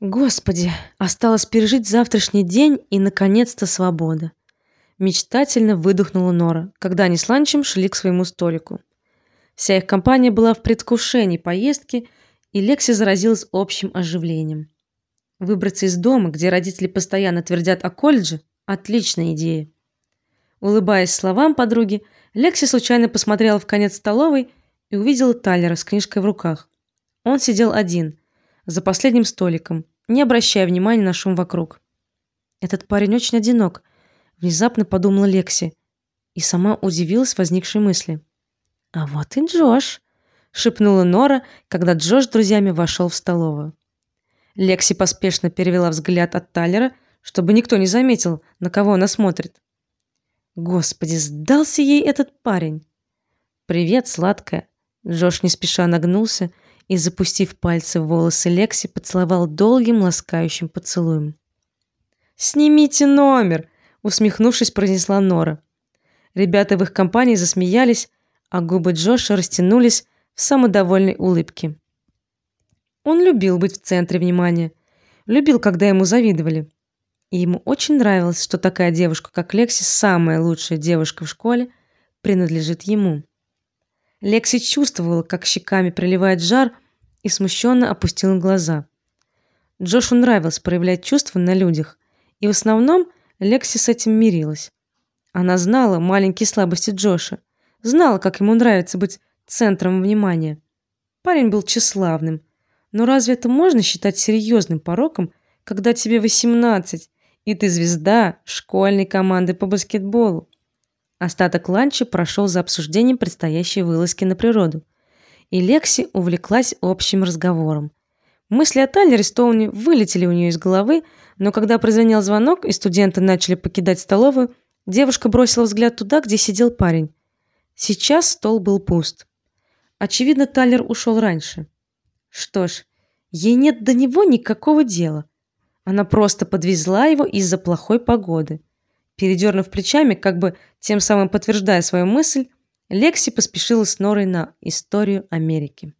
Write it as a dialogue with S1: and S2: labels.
S1: Господи, осталось пережить завтрашний день и наконец-то свобода. Мечтательно выдохнула Нора, когда они с Ланчем шли к своему столику. Вся их компания была в предвкушении поездки, и Лекси заразилась общим оживлением. Выбраться из дома, где родители постоянно твердят о колледже отличная идея. Улыбаясь словам подруги, Лекси случайно посмотрела в конец столовой и увидела Тайлера с книжкой в руках. Он сидел один, за последним столиком, не обращая внимания на шум вокруг. Этот парень очень одинок, внезапно подумала Лекси и сама удивилась возникшей мысли. А вот и Джош, шепнула Нора, когда Джош с друзьями вошел в столовую. Лекси поспешно перевела взгляд от Тайлера, чтобы никто не заметил, на кого она смотрит. Господи, сдался ей этот парень. Привет, сладкая. Джош не спеша нагнулся и, запустив пальцы в волосы Лекси, поцеловал долгим ласкающим поцелуем. "Снимите номер", усмехнувшись, произнесла Нора. Ребята в их компании засмеялись, а губы Джоша растянулись в самодовольной улыбке. Он любил быть в центре внимания, любил, когда ему завидовали. И ему очень нравилось, что такая девушка, как Лекси, самая лучшая девушка в школе, принадлежит ему. Лекси чувствовала, как щеками приливает жар, и смущенно опустила глаза. Джошу нравилось проявлять чувства на людях, и в основном Лекси с этим мирилась. Она знала маленькие слабости Джоша, знала, как ему нравится быть центром внимания. Парень был тщеславным, но разве это можно считать серьезным пороком, когда тебе 18, и ты звезда школьной команды по баскетболу? Остаток ланча прошел за обсуждением предстоящей вылазки на природу, и Лекси увлеклась общим разговором. Мысли о Тайлере Стоуне вылетели у нее из головы, но когда прозвенел звонок и студенты начали покидать столовую, девушка бросила взгляд туда, где сидел парень. Сейчас стол был пуст. Очевидно, Тайлер ушел раньше. Что ж, ей нет до него никакого дела. Она просто подвезла его из-за плохой погоды. Передернув плечами, как бы тем самым подтверждая свою мысль, Лекси поспешила с Норой на историю Америки.